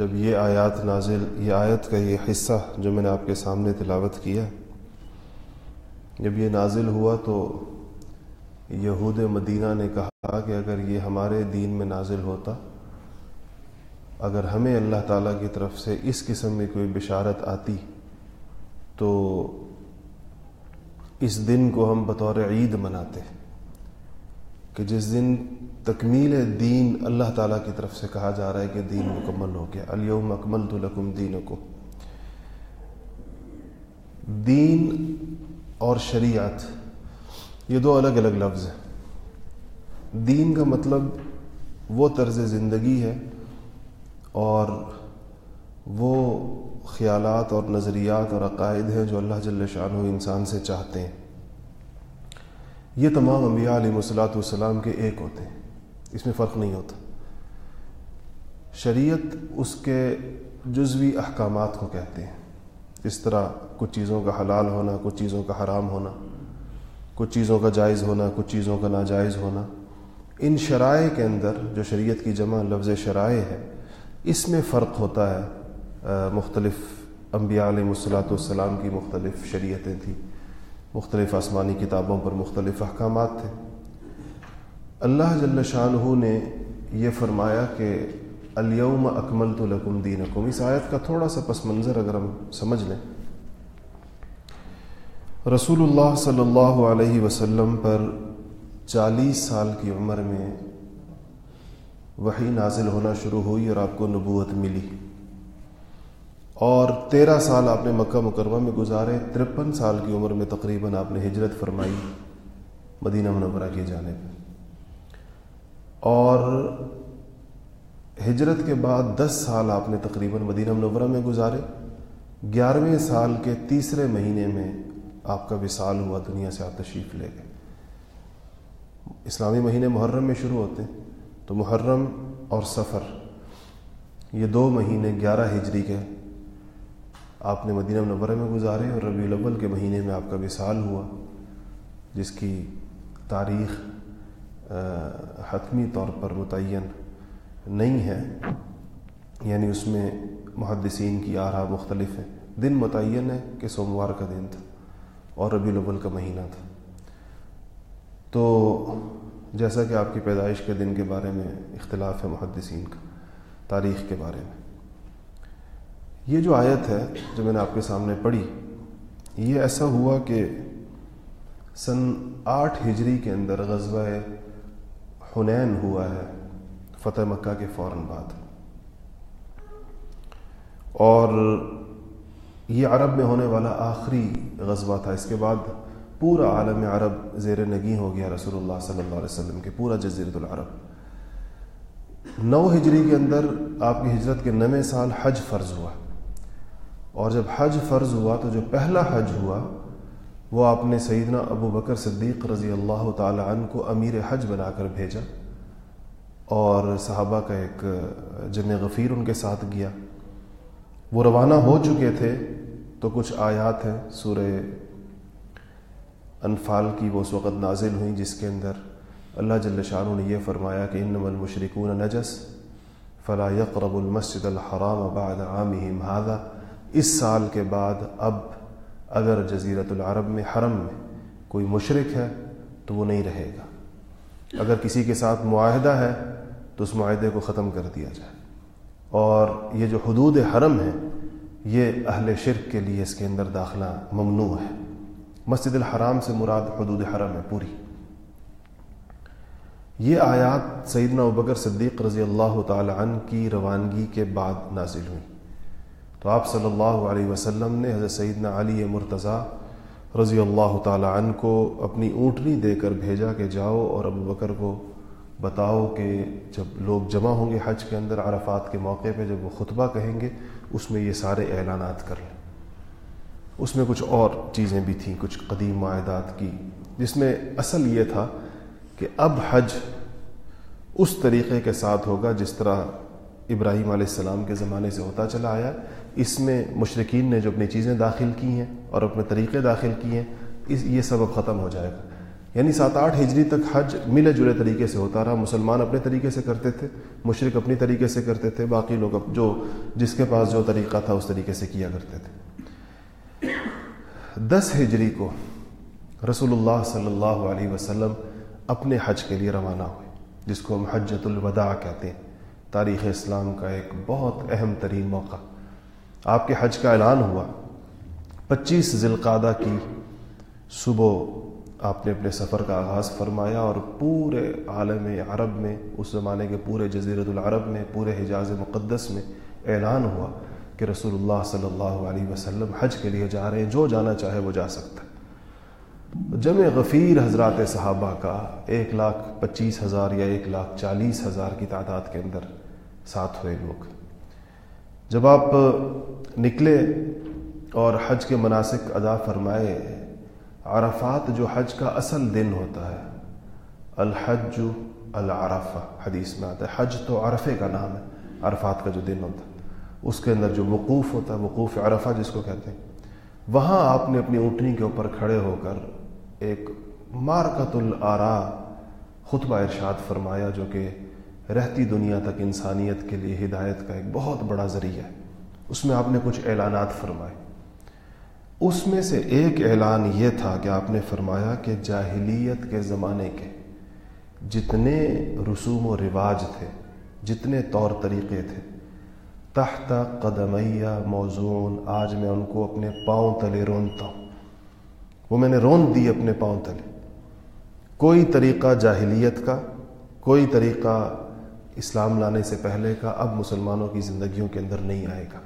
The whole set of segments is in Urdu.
جب یہ آیات نازل، یہ آیت کا یہ حصہ جو میں نے آپ کے سامنے تلاوت کیا، جب یہ نازل ہوا تو یہود مدینہ نے کہا کہ اگر یہ ہمارے دین میں نازل ہوتا، اگر ہمیں اللہ تعالیٰ کی طرف سے اس قسم میں کوئی بشارت آتی، تو اس دن کو ہم بطور عید مناتے۔ کہ جس دن تکمیل دین اللہ تعالیٰ کی طرف سے کہا جا رہا ہے کہ دین مکمل ہو گیا. الیوم اکمل تو لکم دین کو دین اور شریعت، یہ دو الگ الگ لفظ ہیں. دین کا مطلب وہ طرز زندگی ہے اور وہ خیالات اور نظریات اور عقائد ہیں جو اللہ جل شاہ انسان سے چاہتے ہیں. یہ تمام انبیاء علیہ وصلاۃ والسلام کے ایک ہوتے ہیں۔ اس میں فرق نہیں ہوتا۔ شریعت اس کے جزوی احکامات کو کہتے ہیں۔ اس طرح کچھ چیزوں کا حلال ہونا، کچھ چیزوں کا حرام ہونا، کچھ چیزوں کا جائز ہونا، کچھ چیزوں کا ناجائز ہونا۔ ان شرائع کے اندر جو شریعت کی جمع لفظ شرائع ہے، اس میں فرق ہوتا ہے۔ مختلف انبیاء علیہ وصلاۃ والسلام کی مختلف شریعتیں تھیں۔ مختلف آسمانی کتابوں پر مختلف احکامات تھے۔ اللہ جل شاہ نے یہ فرمایا کہ الیوم اکمل تو لکم دین اس آیت کا تھوڑا سا پس منظر اگر ہم سمجھ لیں۔ رسول اللہ صلی اللہ علیہ وسلم پر چالیس سال کی عمر میں وہی نازل ہونا شروع ہوئی اور آپ کو نبوت ملی۔ اور تیرہ سال آپ نے مکہ مکرمہ میں گزارے، ترپن سال کی عمر میں تقریباً آپ نے ہجرت فرمائی مدینہ منورہ کی جانب۔ اور ہجرت کے بعد دس سال آپ نے تقریباً مدینہ منورہ میں گزارے۔ گیارہویں سال کے تیسرے مہینے میں آپ کا وصال ہوا، دنیا سے آپ تشریف لے گئے۔ اسلامی مہینے محرم میں شروع ہوتے ہیں، تو محرم اور سفر، یہ دو مہینے گیارہ ہجری کے آپ نے مدینہ منورہ میں گزارے اور ربیع الاول کے مہینے میں آپ کا وصال ہوا، جس کی تاریخ حتمی طور پر متعین نہیں ہے۔ یعنی اس میں محدثین کی آرا مختلف ہیں۔ دن متعین ہے کہ سوموار کا دن تھا اور ربی الاول کا مہینہ تھا۔ تو جیسا کہ آپ کی پیدائش کے دن کے بارے میں اختلاف ہے محدثین کا، تاریخ کے بارے میں۔ یہ جو آیت ہے جو میں نے آپ کے سامنے پڑھی، یہ ایسا ہوا کہ سن آٹھ ہجری کے اندر غزوہ حنین ہوا ہے، فتح مکہ کے فوراً بعد۔ اور یہ عرب میں ہونے والا آخری غزوہ تھا۔ اس کے بعد پورا عالم عرب زیر نگی ہو گیا رسول اللہ صلی اللہ علیہ وسلم کے، پورا جزیرت العرب۔ نو ہجری کے اندر آپ کی ہجرت کے نویں سال حج فرض ہوا۔ اور جب حج فرض ہوا تو جو پہلا حج ہوا، وہ آپ نے سیدنا ابو بکر صدیق رضی اللہ تعالی عنہ کو امیر حج بنا کر بھیجا اور صحابہ کا ایک جن غفیر ان کے ساتھ گیا۔ وہ روانہ ہو چکے تھے تو کچھ آیات ہیں سورہ انفال کی، وہ اس وقت نازل ہوئیں جس کے اندر اللہ جل شاہ نے یہ فرمایا کہ ان المشرکون نجس فلا يقرب المسجد الحرام بعد عامهم هذا۔ اس سال کے بعد اب اگر جزیرت العرب میں حرم میں کوئی مشرق ہے تو وہ نہیں رہے گا۔ اگر کسی کے ساتھ معاہدہ ہے تو اس معاہدے کو ختم کر دیا جائے۔ اور یہ جو حدود حرم ہے یہ اہل شرک کے لیے اس کے اندر داخلہ ممنوع ہے۔ مسجد الحرام سے مراد حدود حرم ہے پوری۔ یہ آیات سیدنا ابکر صدیق رضی اللہ تعالی عنہ کی روانگی کے بعد نازل ہوئی۔ تو آپ صلی اللہ علیہ وسلم نے حضرت سیدنا علی مرتضیٰ رضی اللہ تعالیٰ عنہ کو اپنی اونٹنی دے کر بھیجا کہ جاؤ اور ابو بکر کو بتاؤ کہ جب لوگ جمع ہوں گے حج کے اندر عرفات کے موقع پہ، جب وہ خطبہ کہیں گے، اس میں یہ سارے اعلانات کر لیں۔ اس میں کچھ اور چیزیں بھی تھیں، کچھ قدیم معاہدات کی، جس میں اصل یہ تھا کہ اب حج اس طریقے کے ساتھ ہوگا جس طرح ابراہیم علیہ السلام کے زمانے سے ہوتا چلا آیا۔ اس میں مشرقین نے جو اپنی چیزیں داخل کی ہیں اور اپنے طریقے داخل کیے ہیں، اس یہ سب اب ختم ہو جائے گا۔ یعنی سات آٹھ ہجری تک حج ملے جلے طریقے سے ہوتا رہا۔ مسلمان اپنے طریقے سے کرتے تھے مشرق اپنی طریقے سے کرتے تھے، باقی لوگ جو جس کے پاس جو طریقہ تھا اس طریقے سے کیا کرتے تھے۔ دس ہجری کو رسول اللہ صلی اللہ علیہ وسلم اپنے حج کے لیے روانہ ہوئے، جس کو ہم حجت الوداع کہتے ہیں۔ تاریخ اسلام کا ایک بہت اہم ترین موقع۔ آپ کے حج کا اعلان ہوا۔ پچیس ذی القعدہ کی صبح آپ نے اپنے سفر کا آغاز فرمایا اور پورے عالم عرب میں، اس زمانے کے پورے جزیرت العرب میں، پورے حجاز مقدس میں اعلان ہوا کہ رسول اللہ صلی اللہ علیہ وسلم حج کے لیے جا رہے ہیں، جو جانا چاہے وہ جا سکتا ہے۔ جمع غفیر حضرات صحابہ کا ایک لاکھ پچیس ہزار یا ایک لاکھ چالیس ہزار کی تعداد کے اندر ساتھ ہوئے لوگ۔ جب آپ نکلے اور حج کے مناسب ادا فرمائے، عرفات جو حج کا اصل دن ہوتا ہے، الحج العرفہ، حدیث میں آتا ہے۔ حج تو عرفے کا نام ہے، عرفات کا جو دن ہوتا ہے۔ اس کے اندر جو وقوف ہوتا ہے، وقوف عرفہ جس کو کہتے ہیں، وہاں آپ نے اپنی اونٹنی کے اوپر کھڑے ہو کر ایک مارکت العرا خطبہ ارشاد فرمایا، جو کہ رہتی دنیا تک انسانیت کے لیے ہدایت کا ایک بہت بڑا ذریعہ ہے۔ اس میں آپ نے کچھ اعلانات فرمائے۔ اس میں سے ایک اعلان یہ تھا کہ آپ نے فرمایا کہ جاہلیت کے زمانے کے جتنے رسوم و رواج تھے، جتنے طور طریقے تھے، تحت قدمیہ موزون، آج میں ان کو اپنے پاؤں تلے رونتا ہوں۔ وہ میں نے رون دی اپنے پاؤں تلے۔ کوئی طریقہ جاہلیت کا، کوئی طریقہ اسلام لانے سے پہلے کا اب مسلمانوں کی زندگیوں کے اندر نہیں آئے گا۔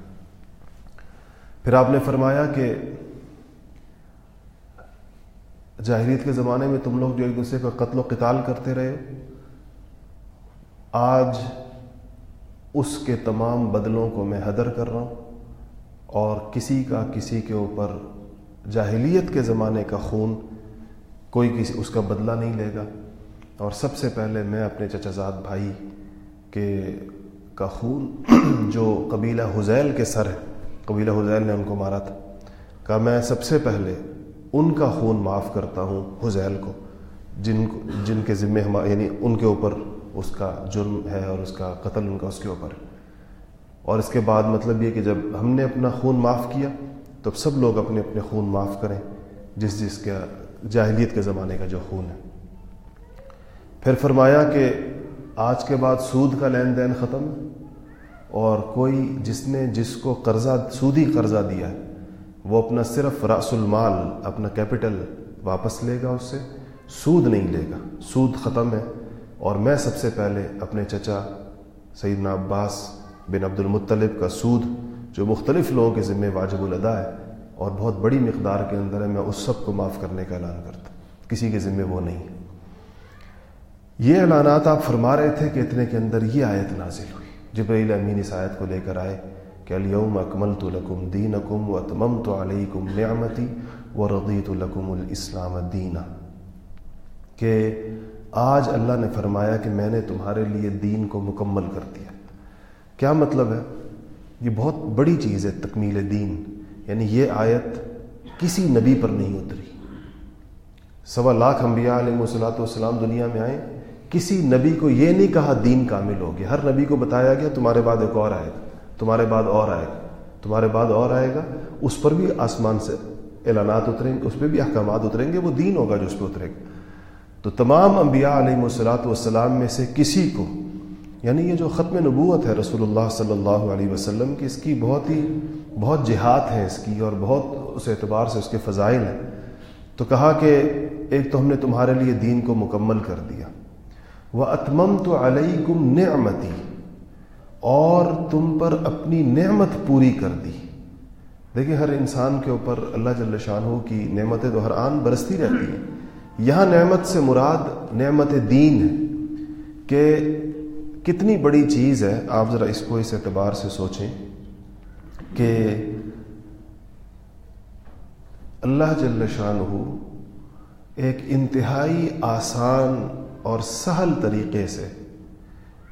پھر آپ نے فرمایا کہ جاہلیت کے زمانے میں تم لوگ جو ایک دوسرے کا قتل و قتال کرتے رہے، آج اس کے تمام بدلوں کو میں حدر کر رہا ہوں اور کسی کا کسی کے اوپر جاہلیت کے زمانے کا خون کوئی کسی اس کا بدلہ نہیں لے گا۔ اور سب سے پہلے میں اپنے چچا زاد بھائی کے کا خون جو قبیلہ حزیل کے سر ہے، قبیلہ حزیل نے ان کو مارا تھا کہ میں سب سے پہلے ان کا خون معاف کرتا ہوں حزیل کو، جن کو، جن کے ذمے ہم یعنی ان کے اوپر اس کا جرم ہے اور اس کا قتل ان کا اس کے اوپر ہے۔ اور اس کے بعد مطلب یہ کہ جب ہم نے اپنا خون معاف کیا تو اب سب لوگ اپنے اپنے خون معاف کریں، جس جس کا جاہلیت کے زمانے کا جو خون ہے۔ پھر فرمایا کہ آج کے بعد سود کا لین دین ختم اور کوئی جس نے جس کو قرضہ سودی قرضہ دیا ہے، وہ اپنا صرف راس المال، اپنا کیپٹل واپس لے گا اس سے سود نہیں لے گا۔ سود ختم ہے۔ اور میں سب سے پہلے اپنے چچا سیدنا عباس بن عبد المطلب کا سود، جو مختلف لوگوں کے ذمے واجب الادا ہے اور بہت بڑی مقدار کے اندر ہے، میں اس سب کو معاف کرنے کا اعلان کرتا ہوں۔ کسی کے ذمے وہ نہیں۔ یہ اعلانات آپ فرما رہے تھے کہ اتنے کے اندر یہ آیت نازل ہوئی۔ جبریل امین اس آیت کو لے کر آئے کہ الیوم اکمل تو لکم دین اکم و تمم تو علیکم نعمتی و ردیت الاسلام دینا۔ کہ آج اللہ نے فرمایا کہ میں نے تمہارے لیے دین کو مکمل کر دیا۔ کیا مطلب ہے؟ یہ بہت بڑی چیز ہے تکمیل دین۔ یعنی یہ آیت کسی نبی پر نہیں اتری۔ سوا لاکھ انبیاء علیہ وسلاۃ والسلام دنیا میں آئے کسی نبی کو یہ نہیں کہا دین کامل ہو گیا۔ ہر نبی کو بتایا گیا، تمہارے بعد ایک اور آئے گا۔ تمہارے بعد اور آئے گا۔ تمہارے بعد اور آئے گا۔ اس پر بھی آسمان سے اعلانات اتریں گے، اس پہ بھی احکامات اتریں گے، وہ دین ہوگا جو اس پہ اترے گا۔ تو تمام انبیاء علیہ وسلاۃ والسلام میں سے کسی کو یعنی یہ جو ختم نبوت ہے رسول اللہ صلی اللہ علیہ وسلم کی، اس کی بہت ہی، بہت جہاد ہیں اس کی اور بہت اس اعتبار سے اس کے فضائل ہیں۔ تو کہا کہ ایک تو ہم نے تمہارے لیے دین کو مکمل کر دیا۔ وہ اتمم تو علیہ نعمتی اور تم پر اپنی نعمت پوری کر دی۔ دیکھیں، ہر انسان کے اوپر اللہ جل شاہ کی نعمتیں تو ہر آن برستی رہتی ہیں۔ یہاں نعمت سے مراد نعمت دین ہے کہ کتنی بڑی چیز ہے۔ آپ ذرا اس کو اس اعتبار سے سوچیں کہ اللہ جل شان ایک انتہائی آسان اور سہل طریقے سے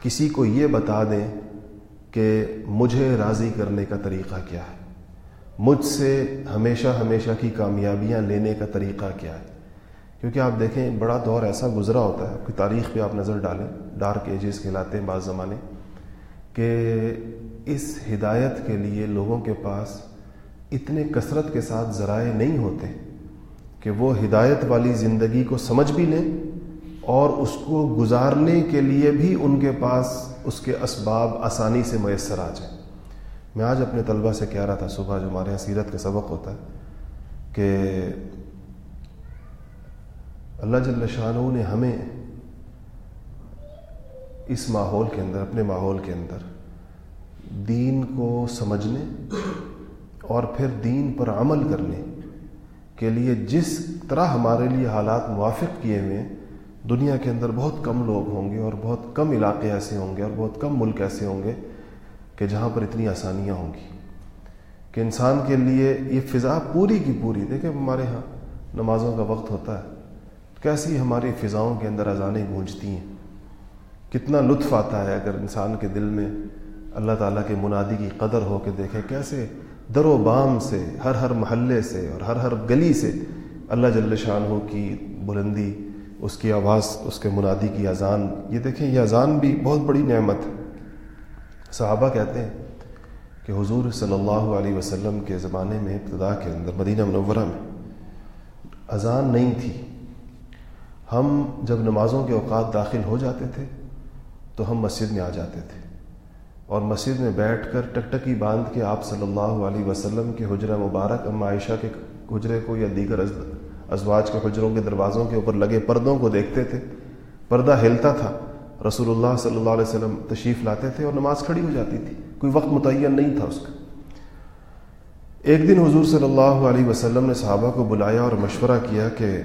کسی کو یہ بتا دیں کہ مجھے راضی کرنے کا طریقہ کیا ہے۔ مجھ سے ہمیشہ ہمیشہ کی کامیابیاں لینے کا طریقہ کیا ہے۔ کیونکہ آپ دیکھیں، بڑا دور ایسا گزرا ہوتا ہے، آپ کی تاریخ پہ آپ نظر ڈالیں ڈارک ایجز کہلاتے ہیں بعض زمانے، کہ اس ہدایت کے لیے لوگوں کے پاس اتنے کثرت کے ساتھ ذرائع نہیں ہوتے کہ وہ ہدایت والی زندگی کو سمجھ بھی لیں اور اس کو گزارنے کے لیے بھی ان کے پاس اس کے اسباب آسانی سے میسر آ جائیں۔ میں آج اپنے طلبہ سے کہہ رہا تھا، صبح جو ہمارے یہاں سیرت کا سبق ہوتا ہے کہ اللہ جل شاہ نے ہمیں اس ماحول کے اندر، اپنے ماحول کے اندر دین کو سمجھنے اور پھر دین پر عمل کرنے کے لیے جس طرح ہمارے لیے حالات موافق کیے ہوئے ہیں دنیا کے اندر بہت کم لوگ ہوں گے اور بہت کم علاقے ایسے ہوں گے اور بہت کم ملک ایسے ہوں گے کہ جہاں پر اتنی آسانیاں ہوں گی کہ انسان کے لیے یہ فضا پوری کی پوری، دیکھیں ہمارے ہاں نمازوں کا وقت ہوتا ہے کیسی ہماری فضاؤں کے اندر اذانیں گونجتی ہیں؟ کتنا لطف آتا ہے اگر انسان کے دل میں اللہ تعالیٰ کے منادی کی قدر ہو کے دیکھے کیسے در و بام سے، ہر ہر محلے سے اور ہر ہر گلی سے اللہ جل شاہ ہو کی بلندی اس کی آواز، اس کے منادی کی اذان، یہ دیکھیں، یہ اذان بھی بہت بڑی نعمت ہے۔ صحابہ کہتے ہیں کہ حضور صلی اللہ علیہ وسلم کے زمانے میں ابتدا کے اندر مدینہ منورہ میں اذان نہیں تھی۔ ہم جب نمازوں کے اوقات داخل ہو جاتے تھے تو ہم مسجد میں آ جاتے تھے اور مسجد میں بیٹھ کر ٹکٹکی باندھ کے آپ صلی اللہ علیہ وسلم کے حجرہ مبارک ام عائشہ کے حجرے کو یا دیگر ازواج کے حجروں کے دروازوں کے اوپر لگے پردوں کو دیکھتے تھے۔ پردہ ہلتا تھا۔ رسول اللہ صلی اللہ علیہ وسلم تشریف لاتے تھے اور نماز کھڑی ہو جاتی تھی۔ کوئی وقت متعین نہیں تھا اس کا۔ ایک دن حضور صلی اللہ علیہ وسلم نے صحابہ کو بلایا اور مشورہ کیا کہ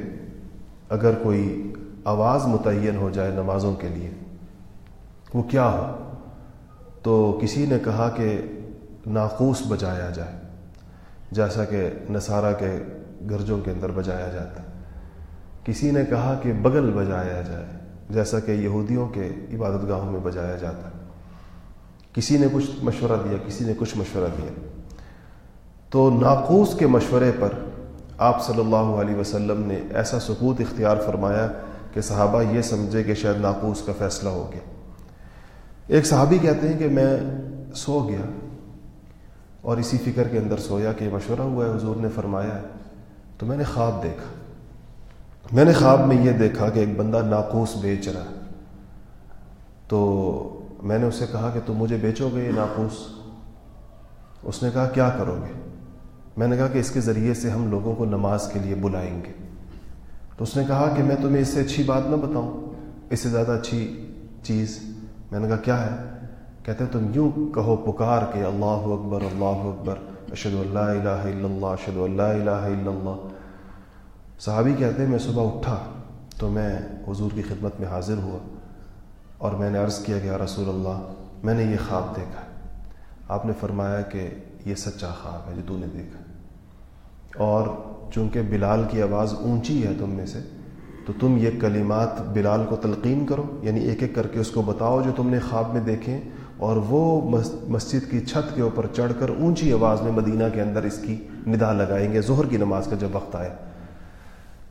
اگر کوئی آواز متعین ہو جائے نمازوں کے لیے، وہ کیا ہو؟ تو کسی نے کہا کہ ناقوس بجایا جائے۔ جیسا کہ نصارہ کے گرجوں کے اندر بجایا جاتا کسی نے کہا کہ بغل بجایا جائے، جیسا کہ یہودیوں کے عبادت گاہوں میں بجایا جاتا کسی نے کچھ مشورہ دیا، کسی نے کچھ مشورہ دیا۔ تو ناقوس کے مشورے پر آپ صلی اللہ علیہ وسلم نے ایسا سکوت اختیار فرمایا کہ صحابہ یہ سمجھے کہ شاید ناقوس کا فیصلہ ہو گیا۔ ایک صحابی کہتے ہیں کہ میں سو گیا اور اسی فکر کے اندر سویا کہ مشورہ ہوا ہے، حضور نے فرمایا ہے۔ تو میں نے خواب دیکھا۔ میں نے خواب میں یہ دیکھا کہ ایک بندہ ناقوس بیچ رہا ہے۔ تو میں نے اسے کہا کہ تم مجھے بیچو گے یہ ناقوس؟ اس نے کہا، کیا کرو گے؟ میں نے کہا کہ اس کے ذریعے سے ہم لوگوں کو نماز کے لیے بلائیں گے۔ تو اس نے کہا کہ میں تمہیں اس سے اچھی بات نہ بتاؤں، اس سے زیادہ اچھی چیز۔ میں نے کہا، کیا ہے؟ کہتے تم یوں کہو پکار کے اللہ اکبر اللہ اکبر۔ اشد اللہ الہ الا اللہ اشد اللہ الہ الا اللہ۔ صحابی کہتے ہیں، میں صبح اٹھا تو میں حضور کی خدمت میں حاضر ہوا اور میں نے عرض کیا کہ رسول اللہ، میں نے یہ خواب دیکھا۔ آپ نے فرمایا کہ یہ سچا خواب ہے جو تو نے دیکھا۔ اور چونکہ بلال کی آواز اونچی ہے تم میں سے، تو تم یہ کلمات بلال کو تلقین کرو یعنی ایک ایک کر کے اس کو بتاؤ جو تم نے خواب میں دیکھیں اور وہ مسجد کی چھت کے اوپر چڑھ کر اونچی آواز میں مدینہ کے اندر اس کی ندا لگائیں گے، ظہر کی نماز کا جب وقت آیا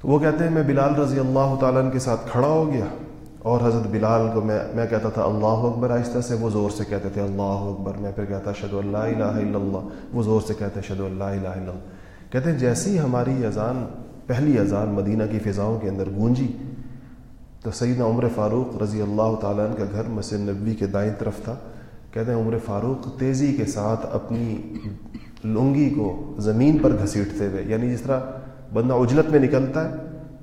تو وہ کہتے ہیں، میں بلال رضی اللہ تعالیٰ کے ساتھ کھڑا ہو گیا اور حضرت بلال کو میں میں کہتا تھا، اللہ اکبر، آہستہ سے وہ زور سے کہتے تھے، اللہ اکبر۔ میں پھر کہتا شد اللہ الہ الا اللہ۔ وہ زور سے کہتے شد اللہ الہ الا اللہ۔ کہتے ہیں، جیسی ہماری اذان، پہلی اذان مدینہ کی فضاؤں کے اندر گونجی، تو سیدنا عمر فاروق رضی اللہ تعالیٰ کا گھر مسجد نبوی کے دائیں طرف تھا۔ کہتے ہیں، عمر فاروق تیزی کے ساتھ اپنی لنگی کو زمین پر گھسیٹتے ہوئے یعنی جس طرح بندہ اجلت میں نکلتا ہے،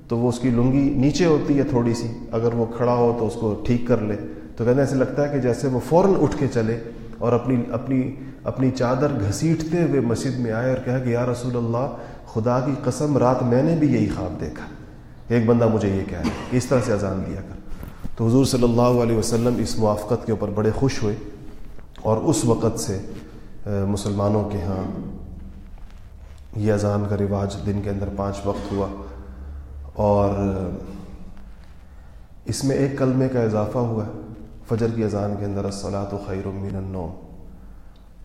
تو وہ اس کی لنگی نیچے ہوتی ہے تھوڑی سی، اگر وہ کھڑا ہو تو اس کو ٹھیک کر لے۔ تو کہتے ہیں، ایسے لگتا ہے کہ جیسے وہ فوراً اٹھ کے چلے اور اپنی اپنی اپنی چادر گھسیٹتے ہوئے مسجد میں آئے اور کہا کہ، یا رسول اللہ، خدا کی قسم، رات میں نے بھی یہی خواب دیکھا۔ ایک بندہ مجھے یہ کہہ رہا کہ اس طرح سے اذان دیا کر۔ تو حضور صلی اللہ علیہ وسلم اس موافقت کے اوپر بڑے خوش ہوئے۔ اور اس وقت سے مسلمانوں کے ہاں یہ اذان کا رواج دن کے اندر پانچ وقت ہوا اور اس میں ایک کلمے کا اضافہ ہوا، فجر کی اذان کے اندر الصلاۃ و خیر من النوم۔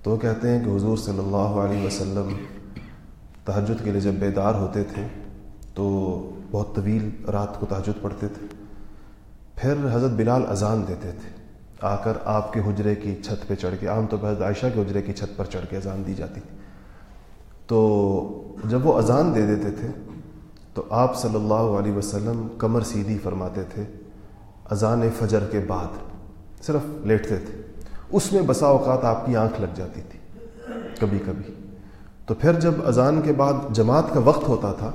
تو کہتے ہیں کہ حضور صلی اللہ علیہ وسلم تہجد کے لیے جب بیدار ہوتے تھے، تو بہت طویل رات کو تحجد پڑھتے تھے۔ پھر حضرت بلال اذان دیتے تھے۔ آ کر آپ کے حجرے کی چھت پہ چڑھ کے، عام طور پر عائشہ کے حجرے کی چھت پر چڑھ کے اذان دی جاتی تھی۔ تو جب وہ اذان دے دیتے تھے، تو آپ صلی اللہ علیہ وسلم کمر سیدھی فرماتے تھے۔ اذان فجر کے بعد صرف لیٹتے تھے۔ اس میں بسا اوقات آپ کی آنکھ لگ جاتی تھی، کبھی کبھی۔ تو پھر جب اذان کے بعد جماعت کا وقت ہوتا تھا،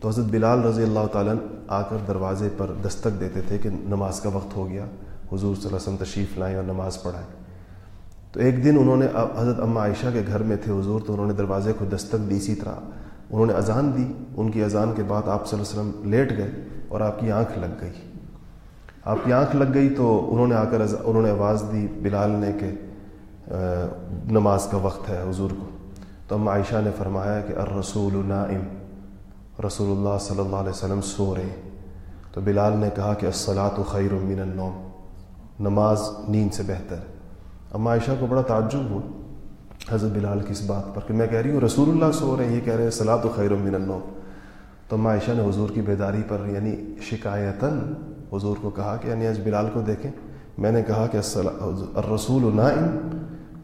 تو حضرت بلال رضی اللہ تعالیٰ آ کر دروازے پر دستک دیتے تھے کہ نماز کا وقت ہو گیا۔ حضور صلی اللہ علیہ وسلم تشریف لائیں اور نماز پڑھائیں۔ تو ایک دن انہوں نے حضرت اما عائشہ کے گھر میں تھے حضور، تو انہوں نے دروازے کو دستک دی اسی طرح۔ انہوں نے اذان دی، ان کی اذان کے بعد آپ صلی اللہ علیہ وسلم لیٹ گئے اور آپ کی آنکھ لگ گئی۔ آپ کی آنکھ لگ گئی تو انہوں نے آ کر انہوں نے آواز دی بلال نے کہ نماز کا وقت ہے حضور کو۔ تو ام عائشہ نے فرمایا کہ، الرسول نائم۔ رسول اللہ صلی اللہ علیہ وسلم سو رہے۔ تو بلال نے کہا کہ الصلاۃ خیر من النوم۔ نماز نیند سے بہتر ہے۔ ام عائشہ کو بڑا تعجب ہوا حضرت بلال کی اس بات پر کہ میں کہہ رہی ہوں، رسول اللہ سو رہے ہیں، یہ کہہ رہے ہیں صلاۃ و خیر من النوم۔ تو ام عائشہ نے حضور کی بیداری پر یعنی شکایتاً حضور کو کہا کہ یعنی آج بلال کو دیکھیں۔ میں نے کہا کہ الرسول نائم۔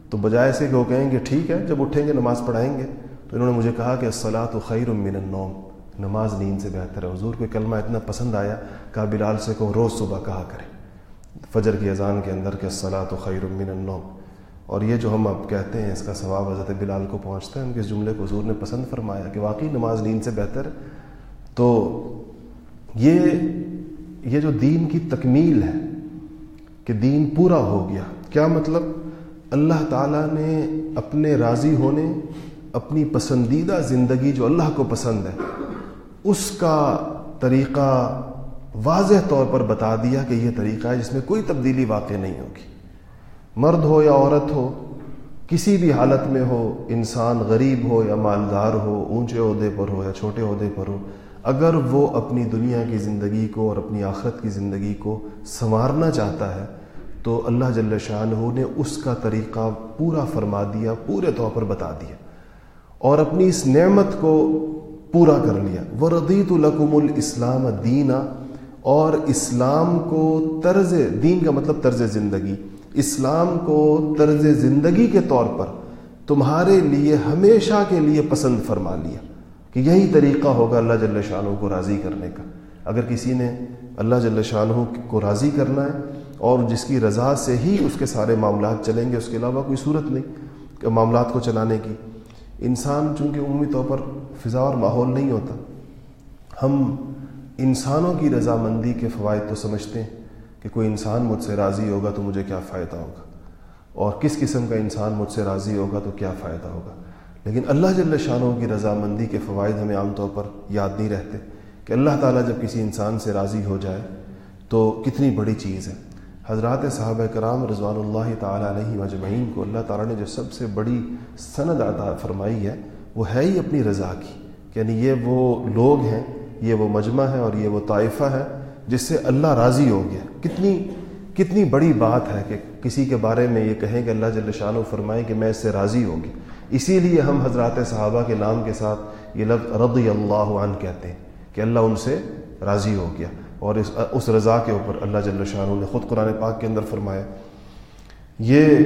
تو بجائے سے کہ وہ کہیں گے ٹھیک ہے، جب اٹھیں گے نماز پڑھائیں گے۔ تو انہوں نے مجھے کہا کہ الصلاۃ و خیر من النوم۔ نماز نیند سے بہتر ہے۔ حضور کو کلمہ اتنا پسند آیا کہا بلال سے کو روز صبح کہا کرے فجر کی اذان کے اندر کہ الصلاۃ و خیر من النوم۔ اور یہ جو ہم اب کہتے ہیں، اس کا ثواب حضرت بلال کو پہنچتا ہے۔ ان کے اس جملے کو حضور نے پسند فرمایا کہ واقعی نماز نیند سے بہتر تو یہ یہ جو دین کی تکمیل ہے کہ دین پورا ہو گیا۔ کیا مطلب؟ اللہ تعالیٰ نے اپنے راضی ہونے، اپنی پسندیدہ زندگی جو اللہ کو پسند ہے، اس کا طریقہ واضح طور پر بتا دیا کہ یہ طریقہ ہے جس میں کوئی تبدیلی واقع نہیں ہوگی۔ مرد ہو یا عورت ہو، کسی بھی حالت میں ہو، انسان غریب ہو یا مالدار ہو، اونچے عہدے پر ہو یا چھوٹے عہدے پر ہو، اگر وہ اپنی دنیا کی زندگی کو اور اپنی آخرت کی زندگی کو سنوارنا چاہتا ہے، تو اللہ جل شاہ نے اس کا طریقہ پورا فرما دیا، پورے طور پر بتا دیا۔ اور اپنی اس نعمت کو پورا کر لیا۔ وہ ردیت القم الاسلام دینا اور اسلام کو طرز دین کا مطلب طرز زندگی، اسلام کو طرز زندگی کے طور پر تمہارے لیے ہمیشہ کے لیے پسند فرما لیا کہ یہی طریقہ ہوگا اللہ جل شاہ کو راضی کرنے کا۔ اگر کسی نے اللہ جل شاہ کو راضی کرنا ہے اور جس کی رضا سے ہی اس کے سارے معاملات چلیں گے، اس کے علاوہ کوئی صورت نہیں کہ معاملات کو چلانے کی۔ انسان چونکہ عمومی طور پر فضا اور ماحول نہیں ہوتا، ہم انسانوں کی رضامندی کے فوائد تو سمجھتے ہیں کہ کوئی انسان مجھ سے راضی ہوگا تو مجھے کیا فائدہ ہوگا؟ اور کس قسم کا انسان مجھ سے راضی ہوگا تو کیا فائدہ ہوگا؟ لیکن اللہ جل شاہوں کی رضامندی کے فوائد ہمیں عام طور پر یاد نہیں رہتے کہ اللہ تعالیٰ جب کسی انسان سے راضی ہو جائے تو کتنی بڑی چیز ہے۔ حضرات صحابہ کرام رضوان اللہ تعالیٰ علیہ مجمعین کو اللہ تعالیٰ نے جو سب سے بڑی سند عطا فرمائی ہے، وہ ہے ہی اپنی رضا کی۔ یعنی یہ وہ لوگ ہیں یہ وہ مجمع ہے اور یہ وہ طائفہ ہے جس سے اللہ راضی ہو گیا۔ کتنی کتنی بڑی بات ہے کہ کسی کے بارے میں یہ کہیں کہ اللہ جل شاہ فرمائیں کہ میں اس سے راضی ہوگی۔ اسی لیے ہم حضرات صحابہ کے نام کے ساتھ یہ لفظ رضی اللہ عنہ کہتے ہیں کہ اللہ ان سے راضی ہو گیا۔ اور اس اس رضا کے اوپر اللہ جل شاہ نے خود قرآن پاک کے اندر فرمایا۔ یہ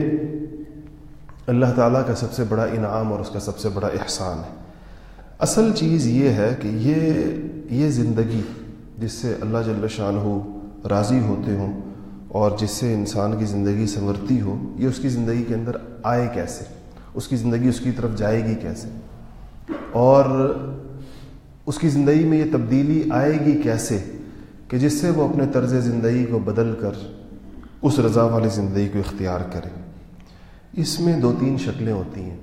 اللہ تعالیٰ کا سب سے بڑا انعام اور اس کا سب سے بڑا احسان ہے۔ اصل چیز یہ ہے کہ یہ یہ زندگی جس سے اللہ جل شاہ راضی ہوتے ہوں اور جس سے انسان کی زندگی سنورتی ہو، یہ اس کی زندگی کے اندر آئے کیسے؟ اس کی زندگی اس کی طرف جائے گی کیسے؟ اور اس کی زندگی میں یہ تبدیلی آئے گی کیسے کہ جس سے وہ اپنے طرز زندگی کو بدل کر اس رضا والی زندگی کو اختیار کرے؟ اس میں دو تین شکلیں ہوتی ہیں۔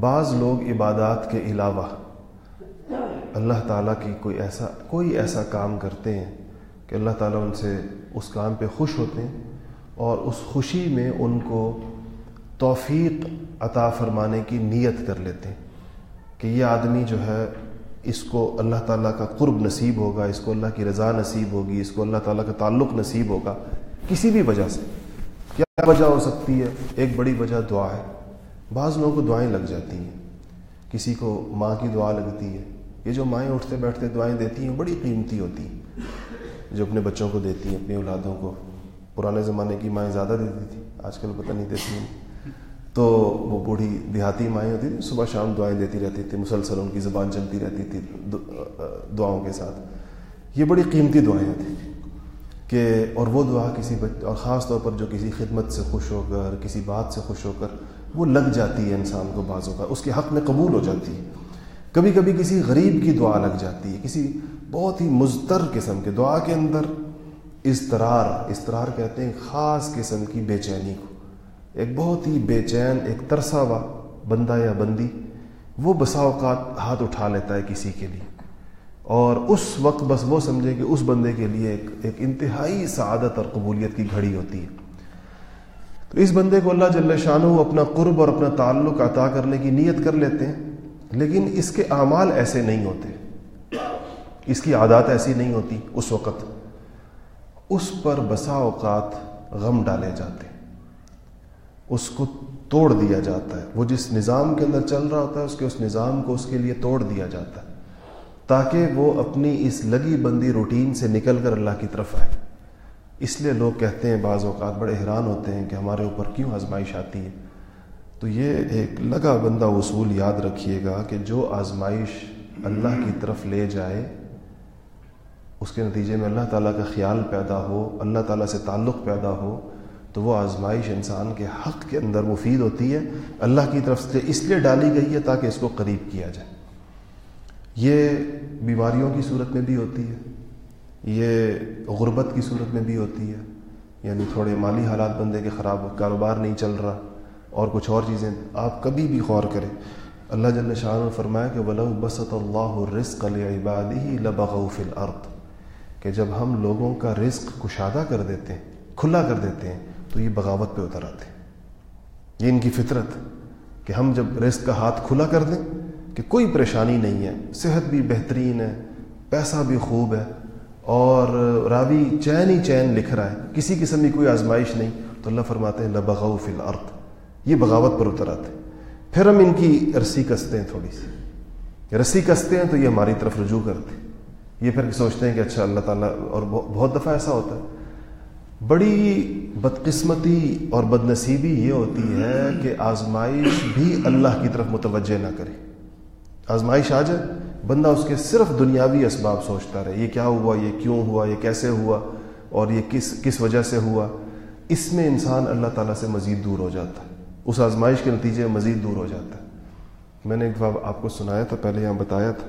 بعض لوگ عبادات کے علاوہ اللہ تعالیٰ کی کوئی ایسا کوئی ایسا کام کرتے ہیں کہ اللہ تعالیٰ ان سے اس کام پہ خوش ہوتے ہیں اور اس خوشی میں ان کو توفیق عطا فرمانے کی نیت کر لیتے ہیں کہ یہ آدمی جو ہے، اس کو اللہ تعالیٰ کا قرب نصیب ہوگا، اس کو اللہ کی رضا نصیب ہوگی، اس کو اللہ تعالیٰ کا تعلق نصیب ہوگا، کسی بھی وجہ سے۔ کیا وجہ ہو سکتی ہے؟ ایک بڑی وجہ دعا ہے۔ بعض لوگوں کو دعائیں لگ جاتی ہیں۔ کسی کو ماں کی دعا لگتی ہے۔ یہ جو مائیں اٹھتے بیٹھتے دعائیں دیتی ہیں، بڑی قیمتی ہوتی ہیں۔ جو اپنے بچوں کو دیتی ہیں، اپنی اولادوں کو۔ پرانے زمانے کی مائیں زیادہ دیتی تھیں، آج کل پتہ نہیں دیتی ہیں۔ تو وہ بوڑھی دیہاتی مائیں ہوتی تھیں، صبح شام دعائیں دیتی رہتی تھی مسلسل ان کی زبان چلتی رہتی تھی دعاؤں کے ساتھ۔ یہ بڑی قیمتی دعائیں ہوتی تھیں کہ، اور وہ دعا کسی بچ اور خاص طور پر جو کسی خدمت سے خوش ہو کر، کسی بات سے خوش ہو کر وہ لگ جاتی ہے انسان کو بازوں کا اس کے حق میں قبول ہو جاتی ہے۔ کبھی کبھی کسی غریب کی دعا لگ جاتی ہے، کسی بہت ہی مزتر قسم کے دعا کے اندر اضطرار اضطرار کہتے ہیں خاص قسم کی بے چینی کو۔ ایک بہت ہی بے چین، ایک ترسا ہوا بندہ یا بندی، وہ بسا اوقات ہاتھ اٹھا لیتا ہے کسی کے لیے۔ اور اس وقت بس وہ سمجھے کہ اس بندے کے لیے ایک ایک انتہائی سعادت اور قبولیت کی گھڑی ہوتی ہے۔ تو اس بندے کو اللہ جل شاہ اپنا قرب اور اپنا تعلق عطا کرنے کی نیت کر لیتے ہیں، لیکن اس کے اعمال ایسے نہیں ہوتے۔ اس کی عادات ایسی نہیں ہوتی اس وقت۔ اس پر بسا اوقات غم ڈالے جاتے۔ اس کو توڑ دیا جاتا ہے۔ وہ جس نظام کے اندر چل رہا ہوتا ہے، اس کے اس نظام کو اس کے لیے توڑ دیا جاتا ہے۔ تاکہ وہ اپنی اس لگی بندی روٹین سے نکل کر اللہ کی طرف آئے۔ اس لیے لوگ کہتے ہیں بعض اوقات بڑے حیران ہوتے ہیں کہ ہمارے اوپر کیوں آزمائش آتی ہے۔ تو یہ ایک لگا بندہ اصول یاد رکھیے گا کہ جو آزمائش اللہ کی طرف لے جائے، اس کے نتیجے میں اللہ تعالیٰ کا خیال پیدا ہو، اللہ تعالیٰ سے تعلق پیدا ہو، تو وہ آزمائش انسان کے حق کے اندر مفید ہوتی ہے، اللہ کی طرف سے اس لیے ڈالی گئی ہے تاکہ اس کو قریب کیا جائے۔ یہ بیماریوں کی صورت میں بھی ہوتی ہے۔ یہ غربت کی صورت میں بھی ہوتی ہے۔ یعنی تھوڑے مالی حالات بندے کے خراب کاروبار نہیں چل رہا۔ اور کچھ اور چیزیں آپ کبھی بھی غور کریں۔ اللہ جل شاہ نے فرمایا کہ ولو بسط اللہ رزق عبادی لبغوف الارض کہ جب ہم لوگوں کا رزق کشادہ کر دیتے ہیں، کھلا کر دیتے ہیں، تو یہ بغاوت پہ اتر آتے ہیں۔ یہ ان کی فطرت کہ ہم جب رزق کا ہاتھ کھلا کر دیں کہ کوئی پریشانی نہیں ہے، صحت بھی بہترین ہے، پیسہ بھی خوب ہے اور راوی چین ہی چین لکھ رہا ہے، کسی قسم کی کوئی آزمائش نہیں۔ تو اللہ فرماتے ہیں لبغوف الارض۔ یہ بغاوت پر اتر آتے پھر ہم ان کی رسی کستے ہیں تھوڑی سی۔ رسی کستے ہیں تو یہ ہماری طرف رجوع کرتے یہ پھر سوچتے ہیں کہ اچھا اللہ تعالیٰ، اور بہت دفعہ ایسا ہوتا ہے۔ بڑی بدقسمتی اور بد نصیبی یہ ہوتی ہے کہ آزمائش بھی اللہ کی طرف متوجہ نہ کرے۔ آزمائش آ جائے۔ بندہ اس کے صرف دنیاوی اسباب سوچتا رہے، یہ کیا ہوا، یہ کیوں ہوا، یہ کیسے ہوا اور یہ کس کس وجہ سے ہوا؟ اس میں انسان اللہ تعالیٰ سے مزید دور ہو جاتا ہے۔ اس آزمائش کے نتیجے میں مزید دور ہو جاتا ہے۔ میں نے ایک دفعہ آپ کو سنایا تھا، پہلے یہاں بتایا تھا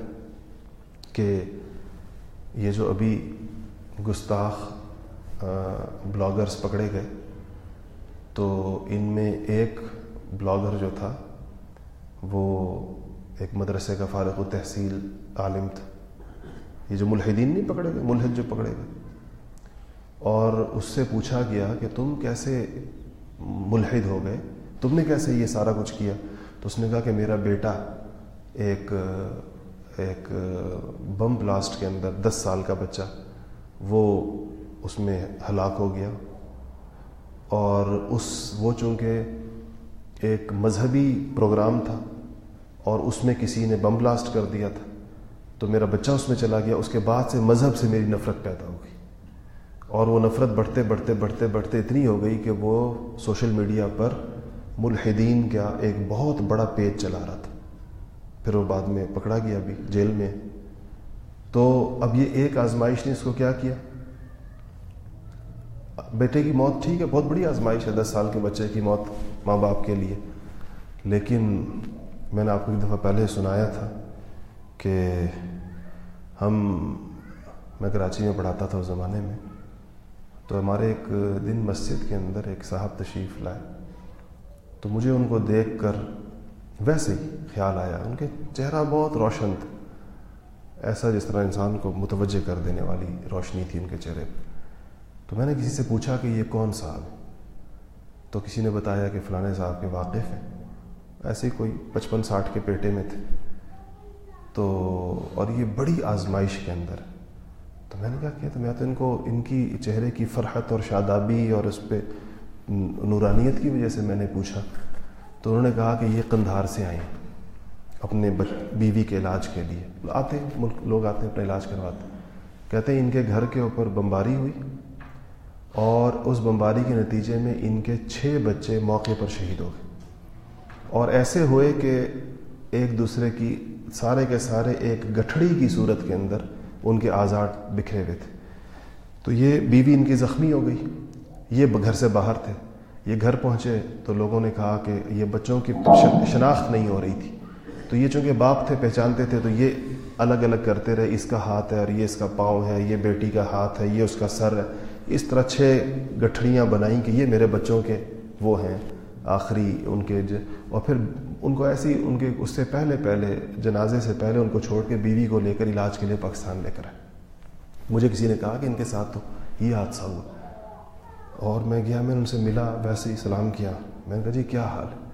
کہ یہ جو ابھی گستاخ بلاگرز پکڑے گئے، تو ان میں ایک بلاگر جو تھا، وہ ایک مدرسے کا فارغ و تحصیل عالم تھا۔ یہ جو ملحدین نہیں پکڑے گئے، ملحد جو پکڑے گئے۔ اور اس سے پوچھا گیا کہ تم کیسے ملحد ہو گئے؟ تم نے کیسے یہ سارا کچھ کیا؟ تو اس نے کہا کہ میرا بیٹا ایک ایک بم بلاسٹ کے اندر دس سال کا بچہ، وہ اس میں ہلاک ہو گیا۔ اور اس، وہ چونکہ ایک مذہبی پروگرام تھا اور اس میں کسی نے بم بلاسٹ کر دیا تھا تو میرا بچہ اس میں چلا گیا، اس کے بعد سے مذہب سے میری نفرت پیدا ہو گئی۔ اور وہ نفرت بڑھتے بڑھتے بڑھتے بڑھتے اتنی ہو گئی کہ وہ سوشل میڈیا پر ملحدین کا ایک بہت بڑا پیج چلا رہا تھا۔ پھر وہ بعد میں پکڑا گیا ابھی جیل میں۔ تو اب یہ ایک آزمائش نے اس کو کیا کیا؟ بیٹے کی موت ٹھیک ہے، بہت بڑی آزمائش ہے، دس سال کے بچے کی موت ماں باپ کے لیے۔ لیکن میں نے آپ کو ایک دفعہ پہلے سنایا تھا کہ ہم میں کراچی میں پڑھاتا تھا اس زمانے میں، تو ہمارے ایک دن مسجد کے اندر ایک صاحب تشریف لائے۔ تو مجھے ان کو دیکھ کر ویسے ہی خیال آیا، ان کے چہرہ بہت روشن تھا، ایسا جس طرح انسان کو متوجہ کر دینے والی روشنی تھی ان کے چہرے پہ تو میں نے کسی سے پوچھا کہ یہ کون صاحب ہے؟ تو کسی نے بتایا کہ فلانے صاحب کے واقف ہیں۔ ایسے کوئی پچپن ساٹھ کے پیٹے میں تھے۔ تو، اور یہ بڑی آزمائش کے اندر۔ تو میں نے کہا کہ تو میں تو ان کو، ان کی چہرے کی فرحت اور شادابی اور اس پہ نورانیت کی وجہ سے میں نے پوچھا۔ تو انہوں نے کہا کہ یہ قندھار سے آئیں اپنے بیوی کے علاج کے لیے۔ آتے ہیں ملک، لوگ آتے ہیں اپنا علاج کرواتے ہیں۔ کہتے ہیں ان کے گھر کے اوپر بمباری ہوئی اور اس بمباری کے نتیجے میں ان کے چھ بچے موقع پر شہید ہو گئے۔ اور ایسے ہوئے کہ ایک دوسرے کی سارے کے سارے ایک گٹھڑی کی صورت کے اندر ان کے آزاد بکھرے ہوئے تھے۔ تو یہ بیوی ان کی زخمی ہو گئی۔ یہ گھر سے باہر تھے۔ یہ گھر پہنچے تو لوگوں نے کہا کہ یہ بچوں کی شناخت نہیں ہو رہی تھی۔ تو یہ چونکہ باپ تھے، پہچانتے تھے، تو یہ الگ الگ کرتے رہے۔ اس کا ہاتھ ہے اور یہ اس کا پاؤں ہے، یہ بیٹی کا ہاتھ ہے، یہ اس کا سر ہے۔ اس طرح چھ گٹھڑیاں بنائیں کہ یہ میرے بچوں کے وہ ہیں۔ آخری ان کے اور پھر ان کو ایسی ان کے اس سے پہلے پہلے جنازے سے پہلے ان کو چھوڑ کے بیوی کو لے کر علاج کے لیے پاکستان لے کر آئے۔ مجھے کسی نے کہا کہ ان کے ساتھ تو یہ حادثہ ہوا۔ اور میں گیا، میں ان سے ملا، ویسے ہی سلام کیا۔ میں نے کہا جی کیا حال ہے؟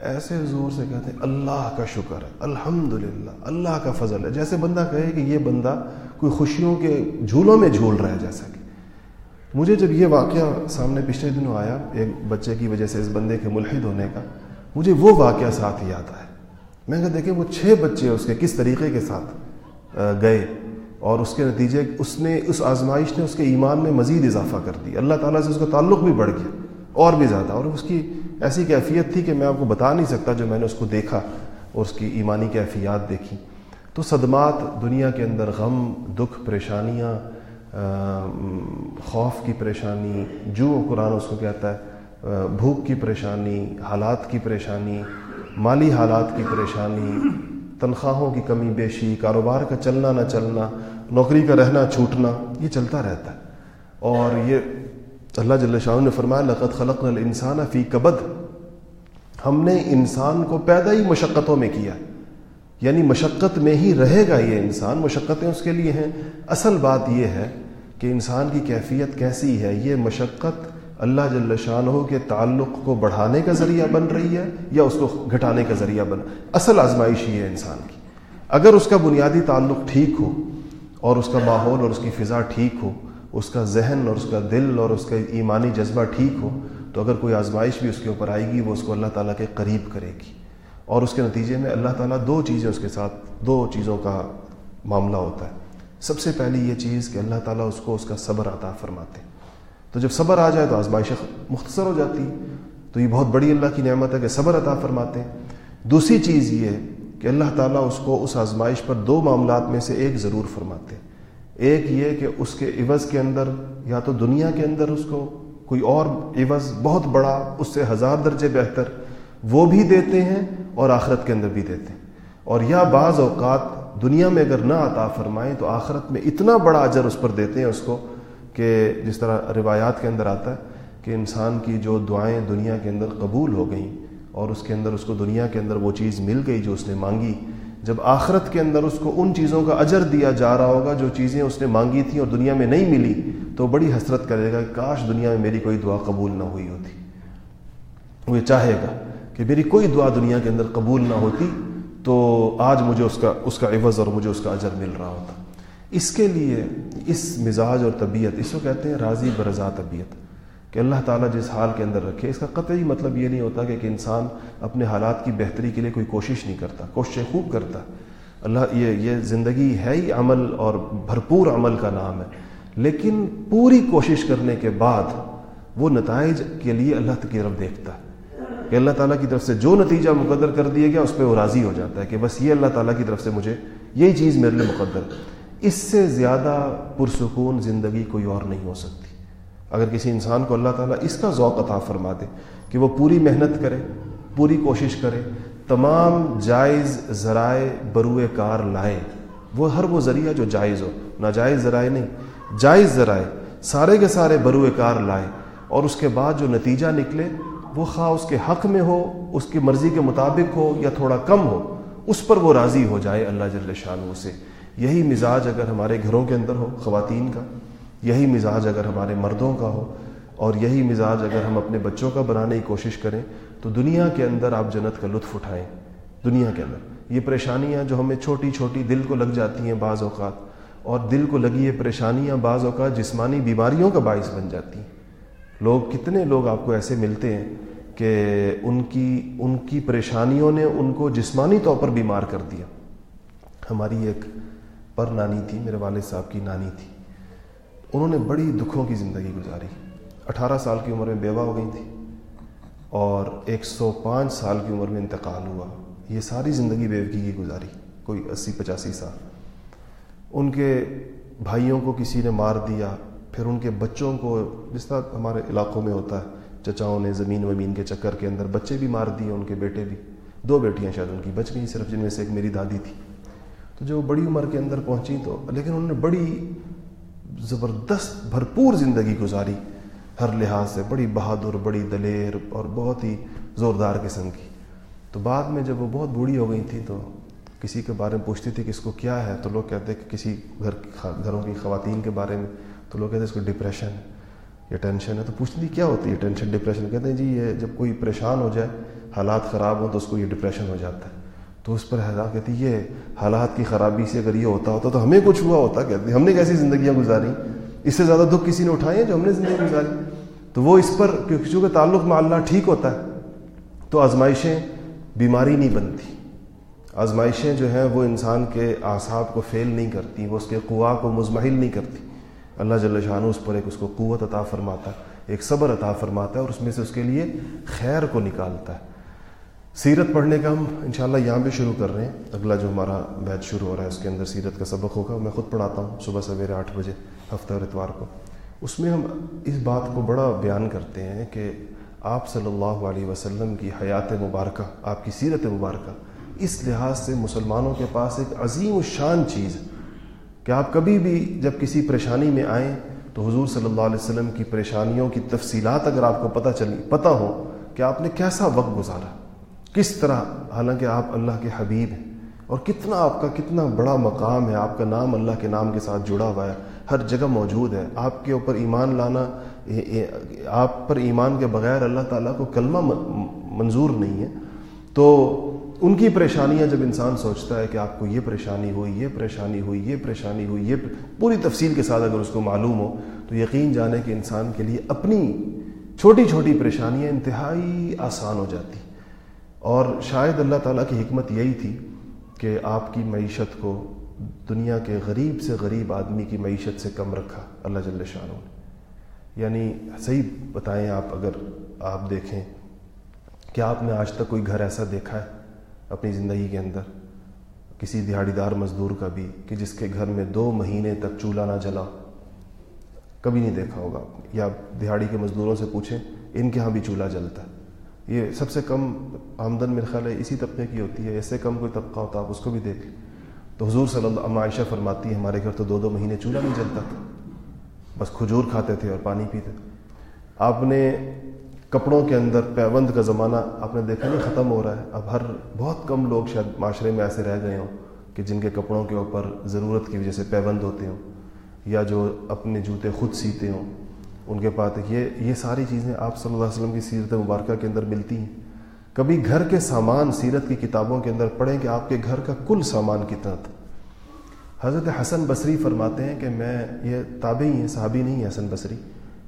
ایسے زور سے کہتے ہیں، اللہ کا شکر ہے الحمد للہ اللہ کا فضل ہے۔ جیسے بندہ کہے کہ یہ بندہ کوئی خوشیوں کے جھولوں میں جھول رہا ہے، جیسا کہ۔ مجھے جب یہ واقعہ سامنے پچھلے دنوں آیا، ایک بچے کی وجہ سے اس بندے کے ملحد ہونے کا، مجھے وہ واقعہ ساتھ ہی آتا ہے میں کہا دیکھیں وہ چھ بچے اس کے کس طریقے کے ساتھ گئے اور اس کے نتیجے، اس نے، اس آزمائش نے اس کے ایمان میں مزید اضافہ کر دی اللہ تعالیٰ سے اس کا تعلق بھی بڑھ گیا، اور بھی زیادہ۔ اور اس کی ایسی کیفیت تھی کہ میں آپ کو بتا نہیں سکتا جو میں نے اس کو دیکھا اور اس کی ایمانی کیفیات دیکھی۔ تو صدمات، دنیا کے اندر غم، دکھ، پریشانیاں خوف کی پریشانی، جو قرآن اس کو کہتا ہے بھوک کی پریشانی، حالات کی پریشانی، مالی حالات کی پریشانی، تنخواہوں کی کمی، بیشی، کاروبار کا چلنا نہ چلنا، نوکری کا رہنا چھوٹنا، یہ چلتا رہتا ہے۔ اور یہ اللہ جل شاہ نے فرمایا لقت خلق الانسان فی کبد۔ ہم نے انسان کو پیدا ہی مشقتوں میں کیا۔ یعنی مشقت میں ہی رہے گا یہ انسان، مشقتیں اس کے لیے ہیں۔ اصل بات یہ ہے کہ انسان کی کیفیت کیسی ہے، یہ مشقت اللہ جل شاہ کے تعلق کو بڑھانے کا ذریعہ بن رہی ہے یا اس کو گھٹانے کا ذریعہ بن اصل آزمائش ہی ہے انسان کی۔ اگر اس کا بنیادی تعلق ٹھیک ہو اور اس کا ماحول اور اس کی فضا ٹھیک ہو، اس کا ذہن اور اس کا دل اور اس کا ایمانی جذبہ ٹھیک ہو، تو اگر کوئی آزمائش بھی اس کے اوپر آئے گی، وہ اس کو اللہ تعالیٰ کے قریب کرے گی۔ اور اس کے نتیجے میں اللہ تعالیٰ دو چیزیں اس کے ساتھ دو چیزوں کا معاملہ ہوتا ہے۔ سب سے پہلی یہ چیز کہ اللہ تعالیٰ اس کو اس کا صبر عطا فرماتے تو جب صبر آ جائے تو آزمائش مختصر ہو جاتی تو یہ بہت بڑی اللہ کی نعمت ہے کہ صبر عطا فرماتے دوسری چیز یہ ہے کہ اللہ تعالیٰ اس کو اس آزمائش پر دو معاملات میں سے ایک ضرور فرماتے ایک یہ کہ اس کے عوض کے اندر یا تو دنیا کے اندر اس کو کوئی اور عوض بہت بڑا، اس سے ہزار درجے بہتر وہ بھی دیتے ہیں اور آخرت کے اندر بھی دیتے ہیں۔ اور یا بعض اوقات دنیا میں اگر نہ عطا فرمائیں تو آخرت میں اتنا بڑا اجر اس پر دیتے ہیں اس کو کہ جس طرح روایات کے اندر آتا ہے کہ انسان کی جو دعائیں دنیا کے اندر قبول ہو گئیں اور اس کے اندر اس کو دنیا کے اندر وہ چیز مل گئی جو اس نے مانگی، جب آخرت کے اندر اس کو ان چیزوں کا اجر دیا جا رہا ہوگا جو چیزیں اس نے مانگی تھیں اور دنیا میں نہیں ملی، تو بڑی حسرت کرے گا کہ کاش دنیا میں میری کوئی دعا قبول نہ ہوئی ہوتی۔ وہ یہ چاہے گا کہ میری کوئی دعا دنیا کے اندر قبول نہ ہوتی تو آج مجھے اس کا اس کا عوض اور مجھے اس کا اجر مل رہا ہوتا۔ اس کے لیے اس مزاج اور طبیعت، اس کو کہتے ہیں راضی برضا طبیعت، کہ اللہ تعالیٰ جس حال کے اندر رکھے، اس کا قطعی مطلب یہ نہیں ہوتا کہ ایک انسان اپنے حالات کی بہتری کے لیے کوئی کوشش نہیں کرتا، کوششیں خوب کرتا۔ اللہ یہ یہ زندگی ہے ہی عمل اور بھرپور عمل کا نام ہے، لیکن پوری کوشش کرنے کے بعد وہ نتائج کے لیے اللہ کی طرف دیکھتا۔ ہے کہ اللہ تعالیٰ کی طرف سے جو نتیجہ مقدر کر دیا گیا اس پہ وہ راضی ہو جاتا ہے کہ بس یہ اللہ تعالیٰ کی طرف سے مجھے یہی چیز میرے لیے مقدر اس سے زیادہ پرسکون زندگی کوئی اور نہیں ہو سکتی۔ اگر کسی انسان کو اللہ تعالیٰ اس کا ذوق عطا فرما دے کہ وہ پوری محنت کرے، پوری کوشش کرے، تمام جائز ذرائع بروئے کار لائے، وہ ہر وہ ذریعہ جو جائز ہو، ناجائز ذرائع نہیں، جائز ذرائع سارے کے سارے بروئے کار لائے اور اس کے بعد جو نتیجہ نکلے وہ خواہ اس کے حق میں ہو، اس کی مرضی کے مطابق ہو یا تھوڑا کم ہو، اس پر وہ راضی ہو جائے اللہ جل شاہ سے۔ یہی مزاج اگر ہمارے گھروں کے اندر ہو، خواتین کا، یہی مزاج اگر ہمارے مردوں کا ہو، اور یہی مزاج اگر ہم اپنے بچوں کا بنانے کی کوشش کریں، تو دنیا کے اندر آپ جنت کا لطف اٹھائیں۔ دنیا کے اندر۔ یہ پریشانیاں جو ہمیں چھوٹی چھوٹی دل کو لگ جاتی ہیں بعض اوقات، اور دل کو لگی یہ پریشانیاں بعض اوقات جسمانی بیماریوں کا باعث بن جاتی ہیں۔ لوگ کتنے لوگ آپ کو ایسے ملتے ہیں کہ ان کی ان کی پریشانیوں نے ان کو جسمانی طور پر بیمار کر دیا۔ ہماری ایک پر نانی تھی، میرے والد صاحب کی نانی تھی۔ انہوں نے بڑی دکھوں کی زندگی گزاری۔ اٹھارہ سال کی عمر میں بیوہ ہو گئی تھی اور ایک سو پانچ سال کی عمر میں انتقال ہوا۔ یہ ساری زندگی بیوکی کی گزاری، کوئی اسی پچاسی سال۔ ان کے بھائیوں کو کسی نے مار دیا پھر ان کے بچوں کو جس طرح ہمارے علاقوں میں ہوتا ہے، چچاؤں نے زمین ومین کے چکر کے اندر بچے بھی مار دیے، ان کے بیٹے بھی۔ دو بیٹیاں شاید ان کی بچ گئیں صرف جن میں سے ایک میری دادی تھی۔ تو جو بڑی عمر کے اندر پہنچی تو، لیکن انہوں نے بڑی زبردست، بھرپور زندگی گزاری۔ ہر لحاظ سے بڑی بہادر، بڑی دلیر اور بہت ہی زوردار قسم کی۔ تو بعد میں جب وہ بہت بوڑھی ہو گئی تھی تو کسی کے بارے میں پوچھتی تھی کہ اس کو کیا ہے؟ تو لوگ کہتے ہیں کہ کسی گھر گھروں کی خواتین کے بارے میں۔ تو لوگ کہتے ہیں اس کو ڈپریشن یا ٹینشن ہے۔ تو پوچھتی جی، تھی کیا ہوتی ہے ٹینشن ڈپریشن کہتے ہیں جی یہ جب کوئی پریشان ہو جائے، حالات خراب ہوں تو اس کو یہ ڈپریشن ہو جاتا ہے۔ تو اس پر حیران کہتی یہ حالات کی خرابی سے اگر یہ ہوتا ہوتا تو ہمیں کچھ ہوا ہوتا، کہتے ہم نے کیسی زندگیاں گزاری؟ اس سے زیادہ دکھ کسی نے اٹھائے ہیں جو ہم نے زندگی گزاری؟ تو وہ اس پر، چونکہ تعلق میں اللہ ٹھیک ہوتا ہے، تو آزمائشیں بیماری نہیں بنتی۔ آزمائشیں جو ہیں وہ انسان کے اعصاب کو فیل نہیں کرتی، وہ اس کے قوا کو مزمحل نہیں کرتی۔ اللہ جل شاہ اس پر ایک اس کو قوت عطا فرماتا ہے، ایک صبر عطا فرماتا ہے اور اس میں سے اس کے لیے خیر کو نکالتا ہے۔ سیرت پڑھنے کا ہم انشاءاللہ یہاں پہ شروع کر رہے ہیں۔ اگلا جو ہمارا بیچ شروع ہو رہا ہے، اس کے اندر سیرت کا سبق ہوگا، میں خود پڑھاتا ہوں صبح سویرے آٹھ بجے، ہفتہ اور اتوار کو۔ اس میں ہم اس بات کو بڑا بیان کرتے ہیں کہ آپ صلی اللہ علیہ وسلم کی حیات مبارکہ، آپ کی سیرت مبارکہ، اس لحاظ سے مسلمانوں کے پاس ایک عظیم و شان چیز ہے۔ کہ آپ کبھی بھی جب کسی پریشانی میں آئیں تو حضور صلی اللہ علیہ وسلم کی پریشانیوں کی تفصیلات اگر آپ کو پتہ چلی پتہ ہو کہ آپ نے کیسا وقت گزارا، کس طرح، حالانکہ آپ اللہ کے حبیب ہیں اور کتنا آپ کا کتنا بڑا مقام ہے، آپ کا نام اللہ کے نام کے ساتھ جڑا ہوا ہے، ہر جگہ موجود ہے۔ آپ کے اوپر ایمان لانا آپ پر ایمان کے بغیر اللہ تعالیٰ کو کلمہ منظور نہیں ہے۔ تو ان کی پریشانیاں جب انسان سوچتا ہے کہ آپ کو یہ پریشانی ہوئی، یہ پریشانی ہوئی، یہ پریشانی ہوئی، یہ پوری تفصیل کے ساتھ اگر اس کو معلوم ہو تو یقین جانے کہ انسان کے لیے اپنی چھوٹی چھوٹی پریشانیاں انتہائی آسان ہو جاتی۔ اور شاید اللہ تعالیٰ کی حکمت یہی تھی کہ آپ کی معیشت کو دنیا کے غریب سے غریب آدمی کی معیشت سے کم رکھا، اللہ جل شاہ نے یعنی صحیح بتائیں آپ اگر آپ دیکھیں کہ آپ نے آج تک کوئی گھر ایسا دیکھا ہے؟ اپنی زندگی کے اندر کسی دہاڑی دار مزدور کا بھی کہ جس کے گھر میں دو مہینے تک چولہا نہ جلا، کبھی نہیں دیکھا ہوگا۔ یا دہاڑی کے مزدوروں سے پوچھیں، ان کے ہاں بھی چولہا جلتا ہے۔ یہ سب سے کم آمدن میرے خیال ہے اسی طبقے کی ہوتی ہے۔ ایسے کم کوئی طبقہ ہوتا، آپ اس کو بھی دیکھ لیں۔ تو حضور صلی اللہ عائشہ فرماتی ہے ہمارے گھر تو دو دو مہینے چولہا نہیں جلتا تھا۔ بس کھجور کھاتے تھے اور پانی پیتے آپ نے کپڑوں کے اندر پیوند کا زمانہ آپ نے دیکھا نہیں، ختم ہو رہا ہے۔ اب ہر بہت کم لوگ شاید معاشرے میں ایسے رہ گئے ہوں کہ جن کے کپڑوں کے اوپر ضرورت کی وجہ سے پیوند ہوتے ہوں یا جو اپنے جوتے خود سیتے ہوں۔ ان کے پاس یہ یہ ساری چیزیں آپ صلی اللہ علیہ وسلم کی سیرت مبارکہ کے اندر ملتی ہیں۔ کبھی گھر کے سامان سیرت کی کتابوں کے اندر پڑھیں کہ آپ کے گھر کا کل سامان کتنا تھا۔ حضرت حسن بصری فرماتے ہیں کہ میں، یہ تابعی ہیں، صحابی نہیں ہے حسن بصری۔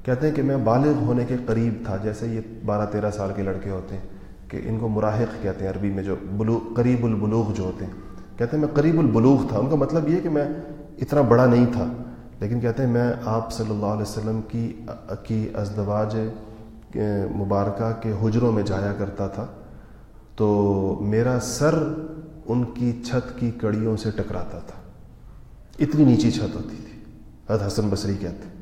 کہتے ہیں کہ میں بالغ ہونے کے قریب تھا، جیسے یہ بارہ تیرہ سال کے لڑکے ہوتے ہیں، کہ ان کو مراحق کہتے ہیں عربی میں جو بلوغ قریب البلوغ جو ہوتے ہیں۔ کہتے ہیں میں قریب البلوغ تھا، ان کا مطلب یہ کہ میں اتنا بڑا نہیں تھا، لیکن کہتے ہیں میں آپ صلی اللہ علیہ وسلم کی کی ازدواج مبارکہ کے حجروں میں جایا کرتا تھا۔ تو میرا سر ان کی چھت کی کڑیوں سے ٹکراتا تھا۔ اتنی نیچی چھت ہوتی تھی، حضرت حسن بصری کہتے ہیں۔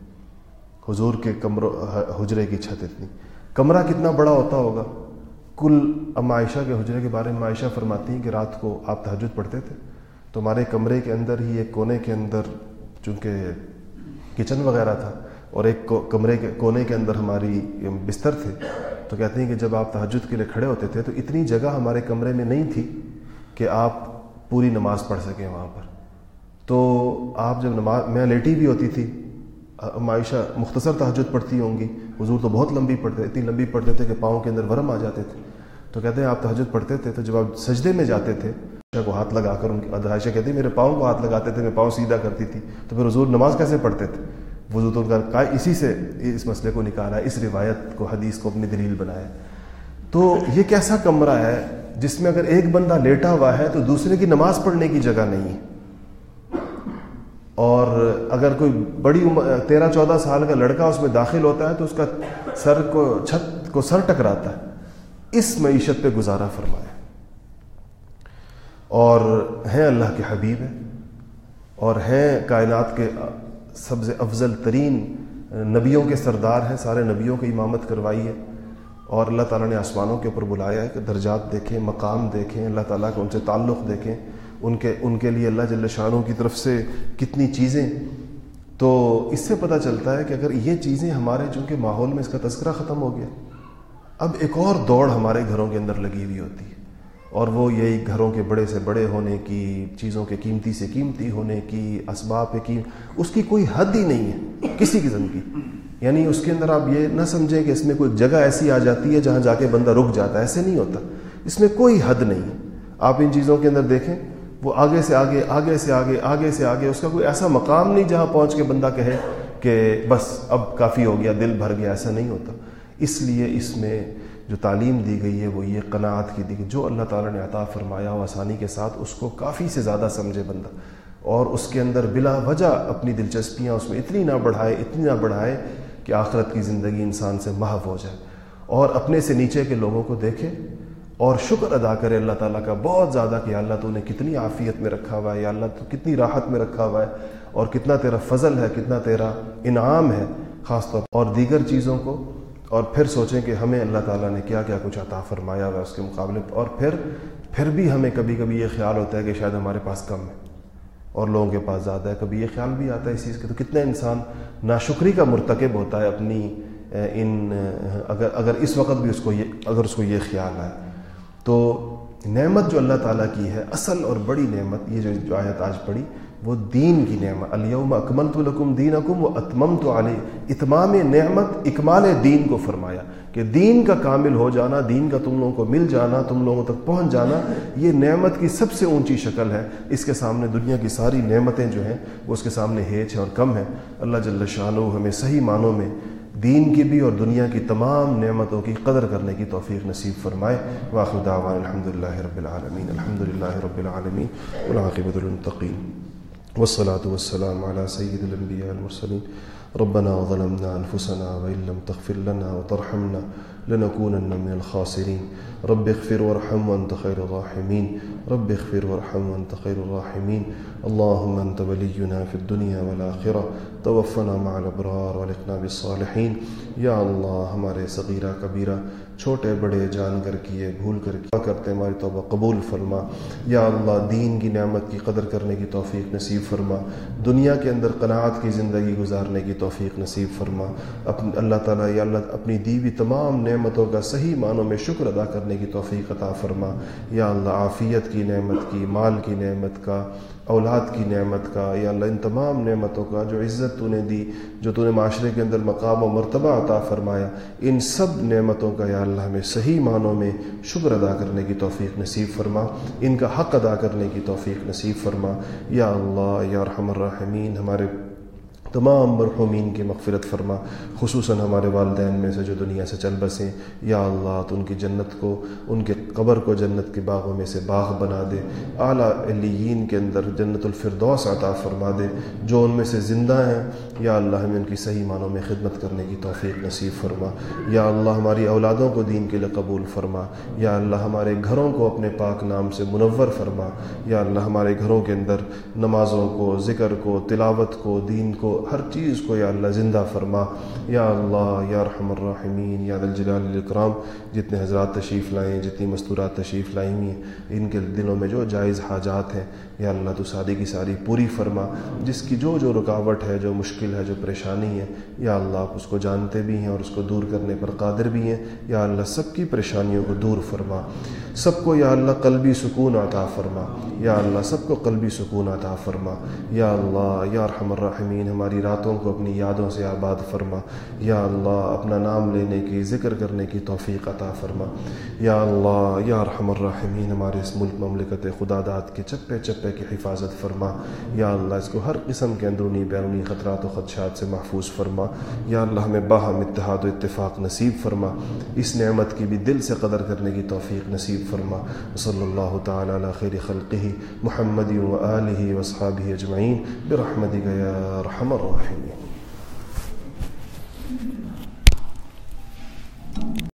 حضور کے کمروں، حجرے کی چھت اتنی۔ کمرہ کتنا بڑا ہوتا ہوگا؟ کل ام عائشہ کے حجرے کے بارے میں عائشہ فرماتی ہیں کہ رات کو آپ تحجد پڑھتے تھے۔ تو ہمارے کمرے کے اندر ہی ایک کونے کے اندر، چونکہ کچن وغیرہ تھا، اور ایک کمرے کے کونے کے اندر ہماری بستر تھے۔ تو کہتے ہیں کہ جب آپ تحجد کے لیے کھڑے ہوتے تھے تو اتنی جگہ ہمارے کمرے میں نہیں تھی کہ آپ پوری نماز پڑھ سکیں وہاں پر۔ تو آپ جب نماز میں لیٹی بھی ہوتی تھی معاشہ مختصر تحجد پڑھتی ہوں گی۔ حضور تو بہت لمبی پڑھتے اتنی لمبی پڑھتے تھے کہ پاؤں کے اندر ورم آ جاتے تھے۔ تو کہتے ہیں آپ تحجد پڑھتے تھے تو جب آپ سجدے میں جاتے تھے، عائشہ کو ہاتھ لگا کر ان کی عائشہ کہتی میرے پاؤں کو ہاتھ لگاتے تھے، میں پاؤں سیدھا کرتی تھی۔ تو پھر حضور نماز کیسے پڑھتے تھے؟ وضو تو ان کا اسی سے اس مسئلے کو نکالا، اس روایت کو، حدیث کو اپنی دلیل بنایا۔ تو یہ کیسا کمرہ ہے جس میں اگر ایک بندہ لیٹا ہوا ہے تو دوسرے کی نماز پڑھنے کی جگہ نہیں ہے؟ اور اگر کوئی بڑی عمر، تیرہ، چودہ سال کا لڑکا اس میں داخل ہوتا ہے تو اس کا سر کو، چھت کو سر ٹکراتا ہے۔ اس معیشت پہ گزارا فرمایا۔ اور ہیں اللہ کے حبیب ہیں۔ اور ہیں کائنات کے سب سے افضل ترین نبیوں کے سردار ہیں۔ سارے نبیوں کی امامت کروائی ہے۔ اور اللہ تعالیٰ نے آسمانوں کے اوپر بلایا ہے کہ درجات دیکھیں، مقام دیکھیں، اللہ تعالیٰ کا ان سے تعلق دیکھیں۔ ان کے ان کے لیے اللہ جل شاہوں کی طرف سے کتنی چیزیں۔ تو اس سے پتہ چلتا ہے کہ اگر یہ چیزیں ہمارے چونکہ ماحول میں اس کا تذکرہ ختم ہو گیا، اب ایک اور دوڑ ہمارے گھروں کے اندر لگی ہوئی ہوتی ہے۔ اور وہ یہی گھروں کے بڑے سے بڑے ہونے کی، چیزوں کے قیمتی سے قیمتی ہونے کی، اسباب کی اس کی کوئی حد ہی نہیں ہے، کسی قسم کی۔ یعنی اس کے اندر آپ یہ نہ سمجھیں کہ اس میں کوئی جگہ ایسی آ جاتی ہے جہاں جا کے بندہ رک جاتا ہے، ایسے نہیں ہوتا۔ اس میں کوئی حد نہیں۔ ہے آپ ان چیزوں کے اندر دیکھیں وہ آگے سے آگے آگے سے آگے آگے سے آگے، اس کا کوئی ایسا مقام نہیں جہاں پہنچ کے بندہ کہے کہ بس اب کافی ہو گیا، دل بھر گیا، ایسا نہیں ہوتا۔ اس لیے اس میں جو تعلیم دی گئی ہے، وہ یہ قناعت کی دی گئی، جو اللہ تعالیٰ نے عطا فرمایا ہو آسانی کے ساتھ، اس کو کافی سے زیادہ سمجھے بندہ۔ اور اس کے اندر بلا وجہ اپنی دلچسپیاں اس میں اتنی نہ بڑھائے، اتنی نہ بڑھائے کہ آخرت کی زندگی انسان سے محو ہو جائے۔ اور اپنے سے نیچے کے لوگوں کو دیکھے اور شکر ادا کرے اللہ تعالیٰ کا، بہت زیادہ کہ اللہ تو انہیں کتنی عافیت میں رکھا ہوا ہے، یا اللہ تو کتنی راحت میں رکھا ہوا ہے، اور کتنا تیرا فضل ہے، کتنا تیرا انعام ہے، خاص طور پر۔ اور دیگر چیزوں کو، اور پھر سوچیں کہ ہمیں اللہ تعالیٰ نے کیا کیا کچھ عطا فرمایا ہوا ہے اس کے مقابلے اور پھر پھر بھی ہمیں کبھی کبھی یہ خیال ہوتا ہے کہ شاید ہمارے پاس کم ہے، اور لوگوں کے پاس زیادہ ہے۔ کبھی یہ خیال بھی آتا ہے اس چیز کے۔ تو کتنا انسان ناشکری کا مرتکب ہوتا ہے اپنی ان، اگر اگر اس وقت بھی اس کو یہ، اگر اس کو یہ خیال آئے۔ تو نعمت جو اللہ تعالیٰ کی ہے، اصل اور بڑی نعمت، یہ جو آیت آج پڑھی، وہ دین کی نعمت۔ الیوم اکمل تو لکم دین اکم و اتمم تو علیہ۔ اتمام نعمت اکمال دین کو فرمایا کہ دین کا کامل ہو جانا، دین کا تم لوگوں کو مل جانا، تم لوگوں تک پہنچ جانا، یہ نعمت کی سب سے اونچی شکل ہے۔ اس کے سامنے دنیا کی ساری نعمتیں جو ہیں، وہ اس کے سامنے ہیچ ہیں اور کم ہیں۔ اللہ جل شاہ ہمیں صحیح معنوں میں دین کی بھی اور دنیا کی تمام نعمتوں کی قدر کرنے کی توفیق نصیب فرمائے۔ واخر دعوان الحمد للہ رب العالمین۔ الحمد للہ رب العالمین۔ العاقبۃ المطقین والصلاة والسلام على سيد الأنبياء المرسلين ربنا ظلمنا أنفسنا وإن لم تغفر لنا وترحمنا۔ لنكونن من الخاسرين. رب اغفر وارحم وانت خير الراحمين. رب اغفر وارحم وانت خير الراحمين. اللهم انت ولينا في الدنيا والآخرة. توفنا مع الابرار ولقنا بالصالحین یا اللہ ہمارے صغیرہ، کبیرہ چھوٹے بڑے جان کر کیے، بھول کر کیا کرتے ہماری توبہ قبول فرما۔ یا اللہ، دین کی نعمت کی قدر کرنے کی توفیق نصیب فرما۔ دنیا کے اندر قناعت کی زندگی گزارنے کی توفیق نصیب فرما۔ اپنے اللہ تعالیٰ، یا اللہ، اپنی دیوی تمام نعمتوں کا صحیح معنوں میں شکر ادا کرنے کی توفیق عطا فرما۔ یا اللہ، عافیت کی نعمت کی، مال کی نعمت کا اولاد کی نعمت کا، یا اللہ ان تمام نعمتوں کا جو عزت تو نے دی، جو تو نے معاشرے کے اندر مقام و مرتبہ عطا فرمایا، ان سب نعمتوں کا یا اللہ ہمیں صحیح معنوں میں شکر ادا کرنے کی توفیق نصیب فرما، ان کا حق ادا کرنے کی توفیق نصیب فرما۔ یا اللہ، یا رحم الرحمین ہمارے تمام مرحومین کی مغفرت فرما، خصوصاً ہمارے والدین میں سے جو دنیا سے چل بسیں یا اللہ تو ان کی جنت کو، ان کے قبر کو جنت کے باغوں میں سے باغ بنا دے۔ اعلیٰ علیین کے اندر جنت الفردوس عطا فرما دے۔ جو ان میں سے زندہ ہیں، یا اللہ ہمیں ان کی صحیح معنوں میں خدمت کرنے کی توفیق نصیب فرما۔ یا اللہ ہماری اولادوں کو دین کے لیے قبول فرما۔ یا اللہ ہمارے گھروں کو اپنے پاک نام سے منور فرما۔ یا اللہ ہمارے گھروں کے اندر نمازوں کو، ذکر کو، تلاوت کو، دین کو ہر چیز کو یا اللہ زندہ فرما۔ یا اللہ، یا رحم الرحمین یا الجلال الاکرام جتنے حضرات تشریف لائیں جتنی مستورات تشریف لائیں ہوئی ہیں، ان کے دلوں میں جو جائز حاجات ہیں یا اللہ تو ساری کی ساری پوری فرما، جس کی جو جو رکاوٹ ہے، جو مشکل ہے، جو پریشانی ہے، یا اللہ آپ اس کو جانتے بھی ہیں اور اس کو دور کرنے پر قادر بھی ہیں، یا اللہ سب کی پریشانیوں کو دور فرما۔ سب کو یا اللہ قلبی سکون عطا فرما۔ یا اللہ سب کو قلبی سکون عطا فرما۔ یا اللہ، یا رحم الرحمین ہماری راتوں کو اپنی یادوں سے آباد فرما۔ یا اللہ، اپنا نام لینے کی، ذکر کرنے کی توفیق عطا فرما۔ یا اللہ، یا رحم الرحمین ہمارے اس ملک مملکت خدا داد کے چپے چپے معاشرے کی حفاظت فرما۔ یا اللہ، اس کو ہر قسم کے اندرونی بیرونی خطرات و خدشات سے محفوظ فرما۔ یا اللہ، ہمیں باہم اتحاد و اتفاق نصیب فرما۔ اس نعمت کی بھی دل سے قدر کرنے کی توفیق نصیب فرما۔ صلی اللہ تعالیٰ علی خیر خلقی محمد و علیہ وصحاب اجمعین۔ برحمد یا رحم الرحمین Thank you.